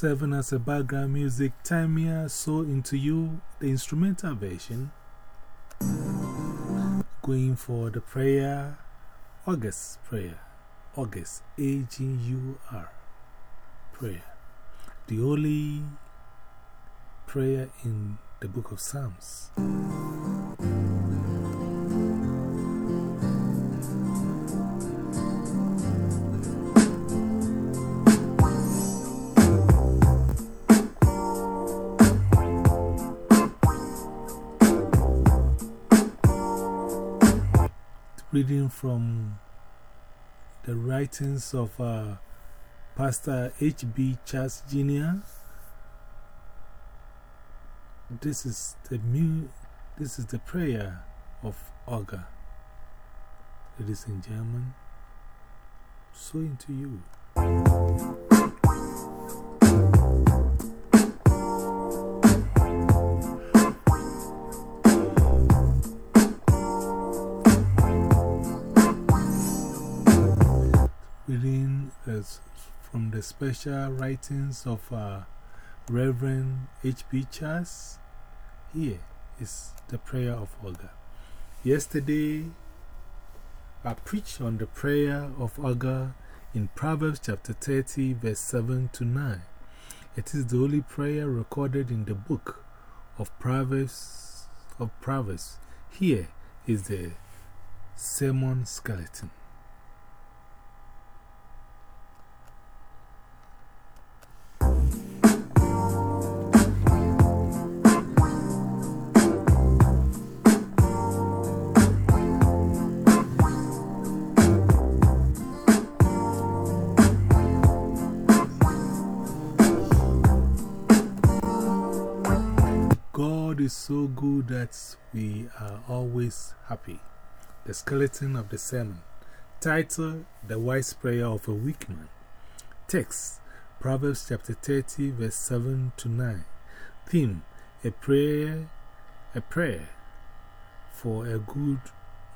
serving as a background music, Tamia So Into You, the instrumental version. Going for the prayer, August prayer, August, A G U R prayer. The only prayer in the book of Psalms. Reading from the writings of uh, Pastor H.B. Charles Jr. This is the this is the prayer of. It is in German. So into you. From the special writings of uh, Reverend H.B. Charles. Here is the prayer of Agur. Yesterday, I preached on the prayer of Agur in Proverbs chapter 30, verse 7 to 9. It is the only prayer recorded in the book of Proverbs. Of Proverbs. Here is the sermon skeleton. So good that we are always happy. The skeleton of the sermon. Title The Wise Prayer of a Weak Man. Text Proverbs chapter 30, verse 7 to 9. Theme A prayer, a prayer for a good,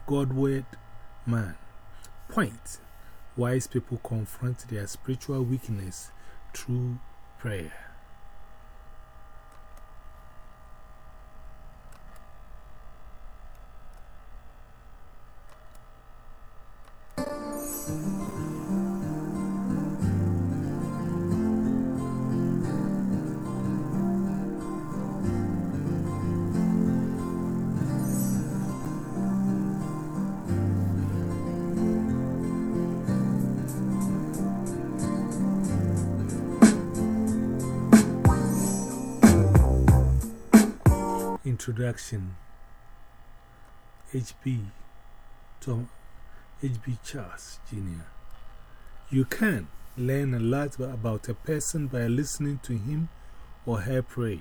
Godward man. Point Wise people confront their spiritual weakness through prayer. Introduction H.B. Tom H.B. Charles Jr. You can learn a lot about a person by listening to him or her pray.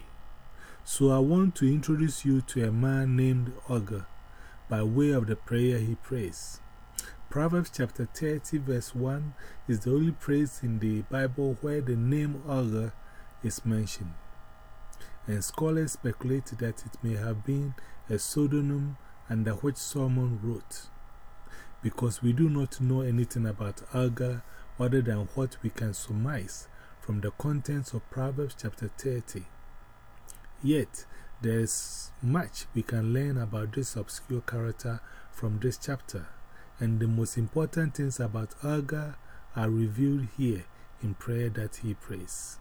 So I want to introduce you to a man named Agur by way of the prayer he prays. Proverbs chapter 30, verse 1 is the only place in the Bible where the name Agur is mentioned and scholars speculate that it may have been a pseudonym under which Solomon wrote. Because we do not know anything about Agur other than what we can surmise from the contents of Proverbs chapter 30. Yet, there is much we can learn about this obscure character from this chapter, and the most important things about Agur are revealed here in prayer that he prays.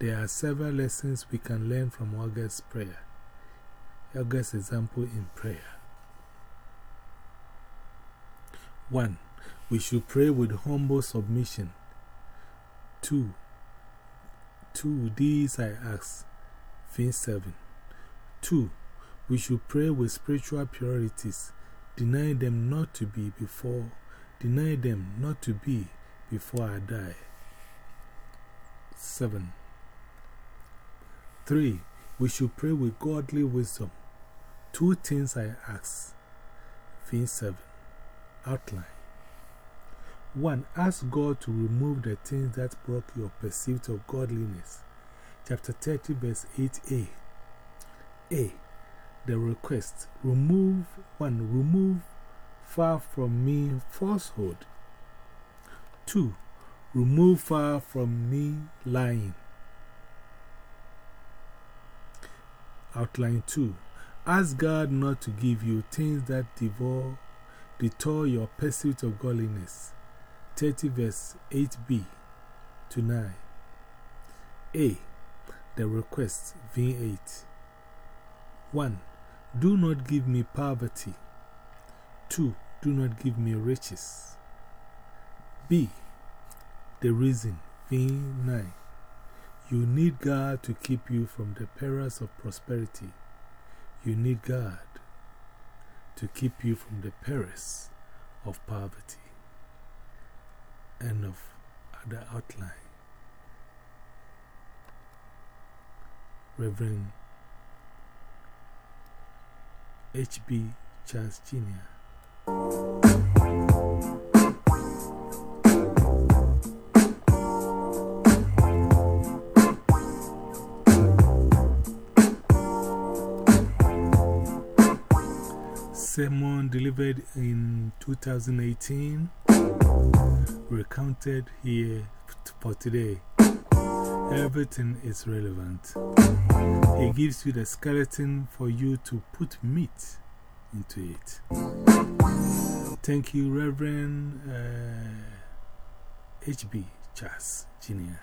There are several lessons we can learn from Agur's prayer. Agur's example in prayer. 1. We should pray with humble submission. 2. 2. These I ask. Fin 7. 2. We should pray with spiritual purities. Deny them not to be before, deny them not to be before I die. 7. 3. We should pray with godly wisdom. Two things I ask. Fin 7. Outline. 1. Ask God to remove the things that block your pursuit of godliness. Chapter 30, verse 8a. A. The request. Remove 1. Remove far from me falsehood. 2. Remove far from me lying. Outline 2 Ask God not to give you things that devour, detour your pursuit of godliness. 30 verse 8b to 9. A. The request, V8. 1. Do not give me poverty. 2. Do not give me riches. B. The reason, V9. You need God to keep you from the perils of prosperity. You need God to keep you from the perils of poverty. End of the outline. Reverend H.B. Charles Jr. sermon delivered in 2018, recounted here for today. Everything is relevant. He gives you the skeleton for you to put meat into it. Thank you, Reverend uh, H.B. Charles Jr.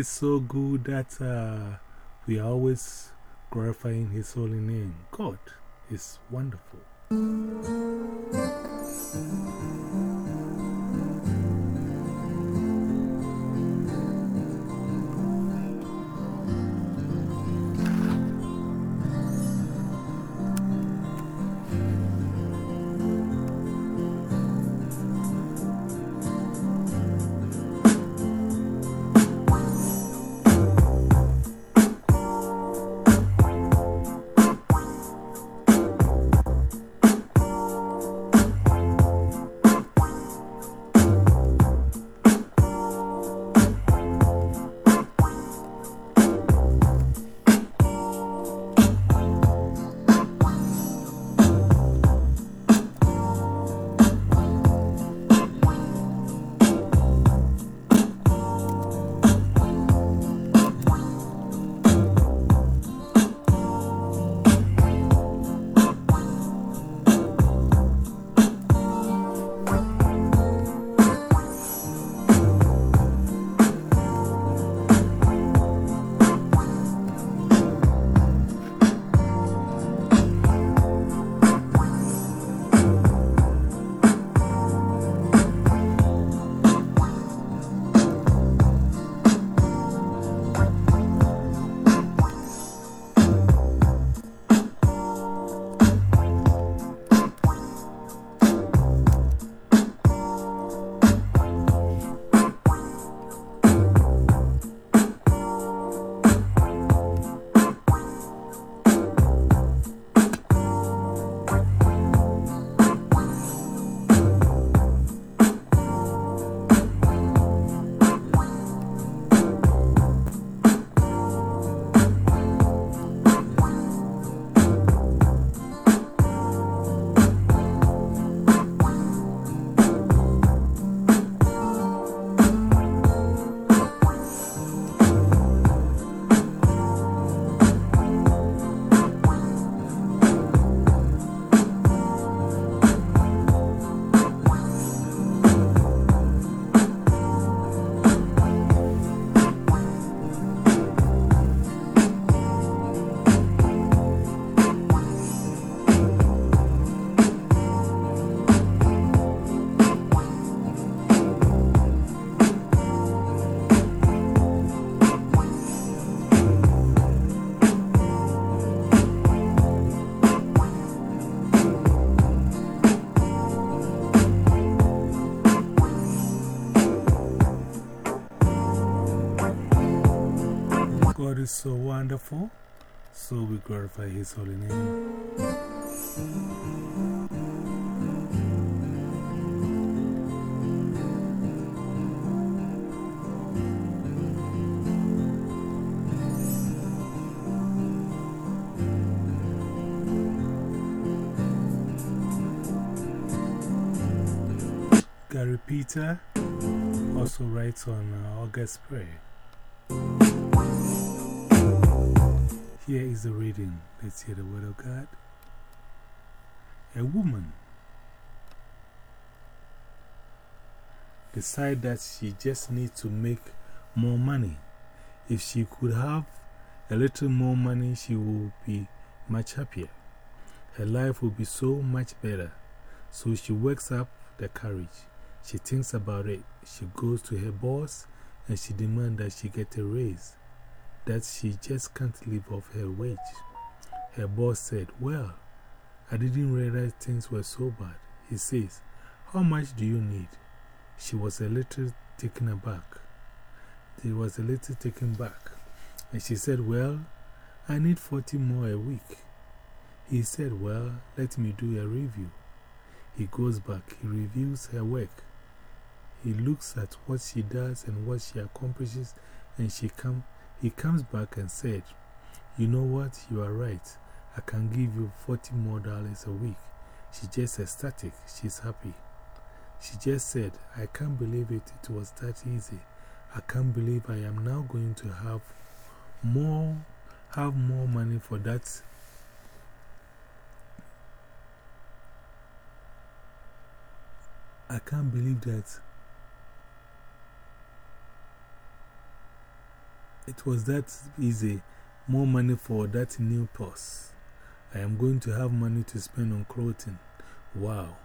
is so good that uh, we are always glorifying His holy name. God is wonderful. God is so wonderful, so we glorify His holy name. Gary Petty also writes on uh, August prayer. Here is the reading. Let's hear the word of God. A woman decided that she just needs to make more money. If she could have a little more money, she would be much happier. Her life would be so much better. So she wakes up the courage. She thinks about it. She goes to her boss and she demands that she get a raise, that she just can't live off her wage. Her boss said, Well, I didn't realize things were so bad. He says, How much do you need? She was a little taken aback. She was a little taken back. And she said, Well, I need 40 more a week. He said, Well, let me do a review. He goes back, he reviews her work. He looks at what she does and what she accomplishes, and she come, he comes back and said, You know what? You are right. I can give you 40 more dollars a week. She just ecstatic. She's happy. She just said, I can't believe it. It was that easy. I can't believe I am now going to have more, have more money for that. I can't believe that It was that easy. More money for that new purse. I am going to have money to spend on clothing. Wow.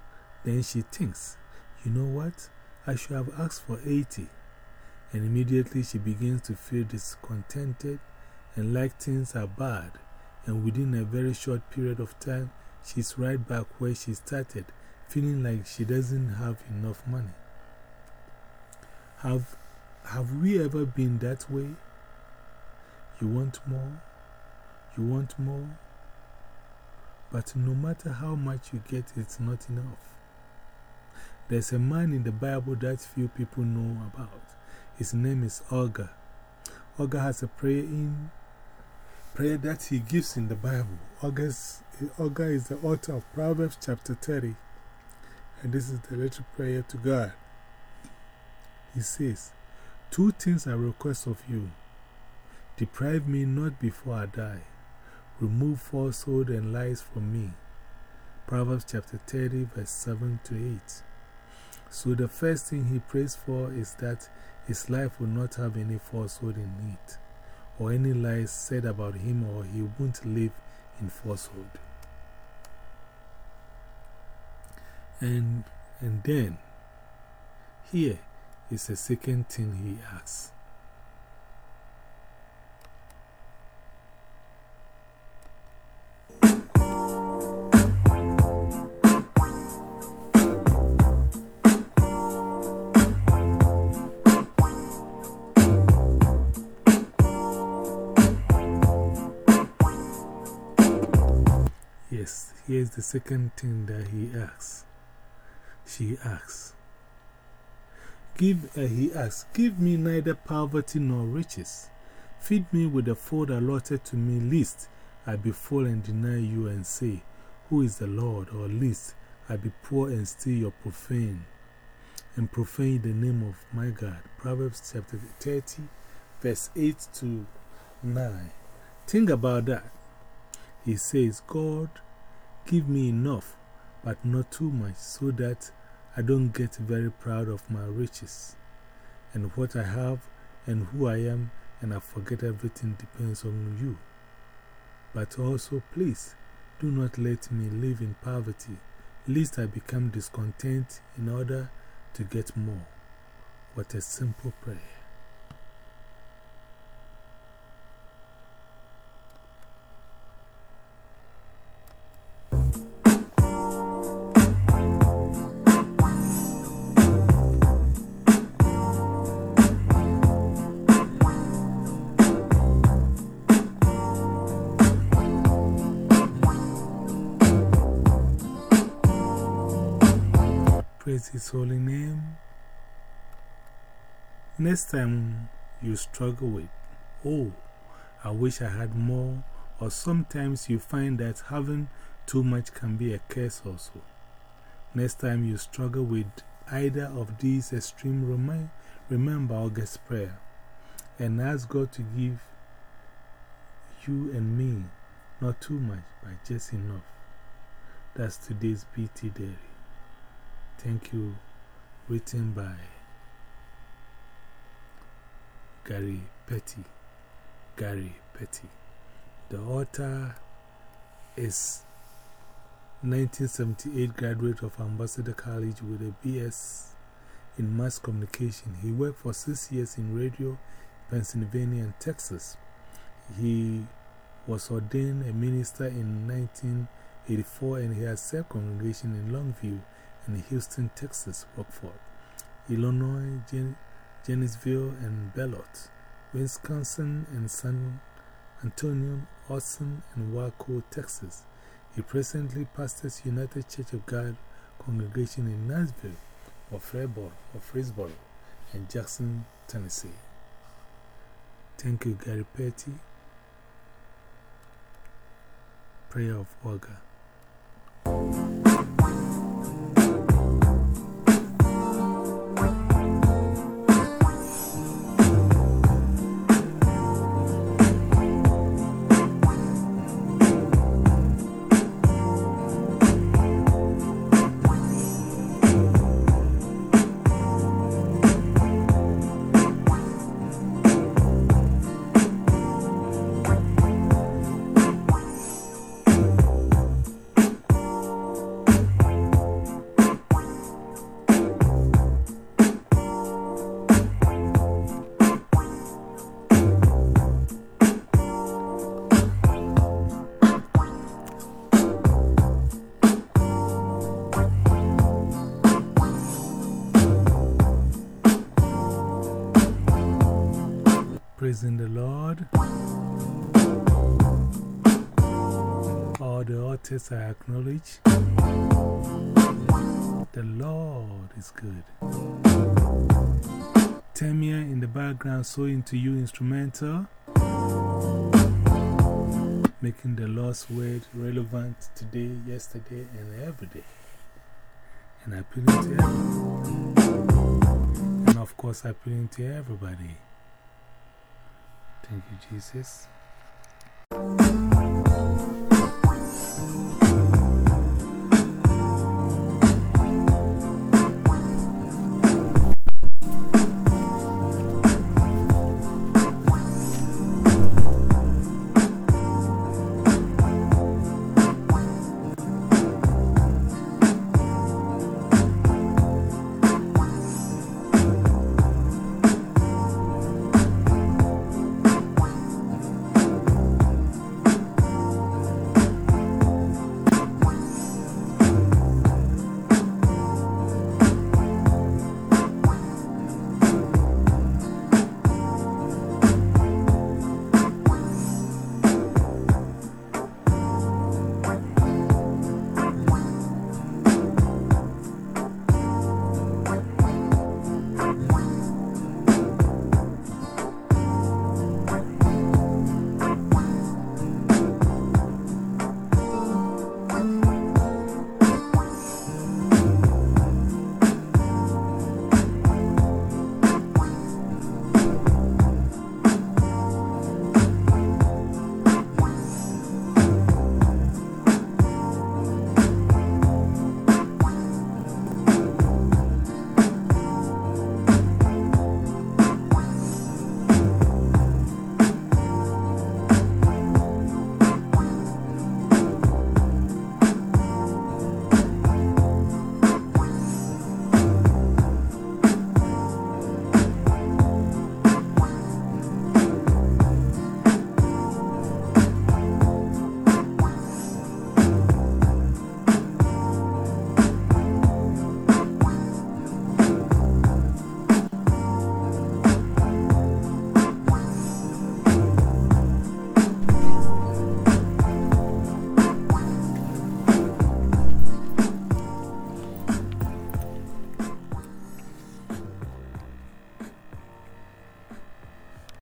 Then she thinks, you know what? I should have asked for 80. And immediately she begins to feel discontented and like things are bad. And within a very short period of time, she's right back where she started, feeling like she doesn't have enough money. Have, have we ever been that way? You want more? You want more? But no matter how much you get, it's not enough. There's a man in the Bible that few people know about. His name is Agur. Agur has a prayer in prayer that he gives in the Bible. August, Agur is the author of Proverbs chapter 30. And this is the little prayer to God. He says, Two things I request of you Deprive me not before I die. Remove falsehood and lies from me. Proverbs chapter 30, verse 7 to 8. So, the first thing he prays for is that his life will not have any falsehood in it, or any lies said about him, or he won't live in falsehood. And, and then, here is the second thing he asks Here's the second thing that he asks. She asks. Give, uh, he asks, Give me neither poverty nor riches. Feed me with the food allotted to me, lest I be full and deny you and say, Who is the Lord? Or lest I be poor and steal your profane, and profane the name of my God. Proverbs chapter 30, verse 8 to 9. Think about that. He says, God Give me enough, but not too much, so that I don't get very proud of my riches and what I have and who I am, and I forget everything depends on you. But also, please, do not let me live in poverty, lest I become discontent in order to get more. What a simple prayer. Praise His holy name. Next time you struggle with, oh, I wish I had more, or sometimes you find that having too much can be a curse also. Next time you struggle with either of these extreme remind, remember August prayer and ask God to give you and me not too much, but just enough. That's today's BT Daily. Thank you. Written by Gary Petty. Gary Petty. The author is 1978 graduate of Ambassador College with a BS in mass communication. He worked for six years in radio, Pennsylvania, and Texas. He was ordained a minister in 1984 and he has served congregation in Longview and Houston, Texas, Rockford, Illinois, Gen Janesville, and Beloit, Wisconsin, and San Antonio, Austin, and Waco, Texas. He presently pastors United Church of God congregation in Nashville, or Freiburg, or and Jackson, Tennessee. Thank you, Gary Petty. Prayer of Agur. Authors are acknowledged. The Lord is good. Tamia in the background, so into you instrumental, making the Lord's word relevant today, yesterday, and every day. And appealing to everyone. And of course, appealing to everybody. Thank you, Jesus.